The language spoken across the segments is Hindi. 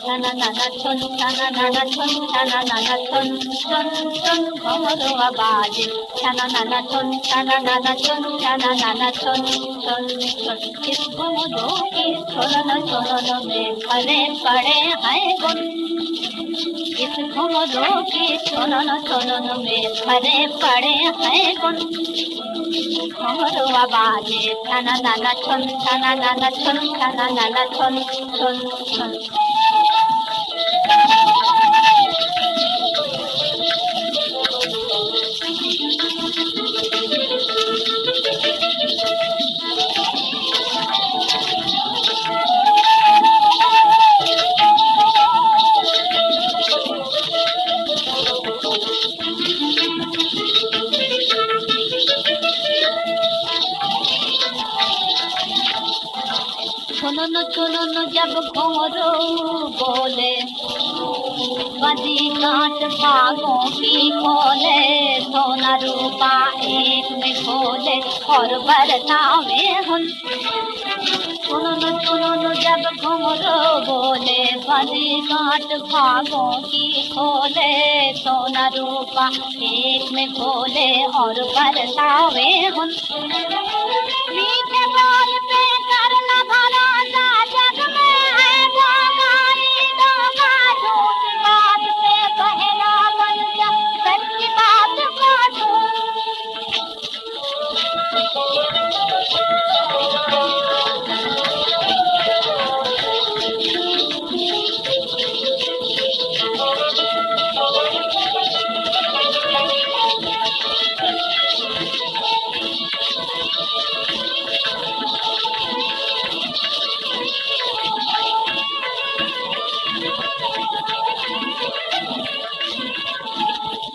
ঘানা নানাচোন ঘৰোৱা বাজে চানা নানানাচোন চানা নানাচন চল চি গৌৰী চলন চলন মেঘালে পাৰে হাই গ দোষী চলন চলন মে পরে পড়ে হ্যাঁ কোন মরুয়া বাজে, নানা নানা ছন, নানা নানা ছন, নানা নানা ছন ছন ছন। सुनो न जब घोरो बोले बदी काट भागों की खोले सोना रूपा एक में खोले और बरतावे हम सुनो न जब घोरो बोले बदी काट भागों की खोले सोना रूपा एक में खोले और बरतावे हम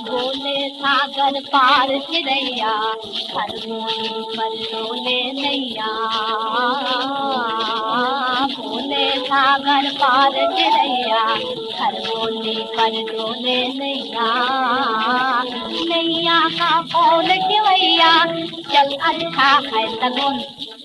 बोले सागर पार चिड़ैया खरगोनी पर डोले नैया। बोले सागर पार चिड़ैया खरगोनी पर डोले नैया। नैया का कौन खिवैया चल अच्छा है सगुन।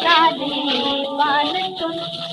शादी मन तुम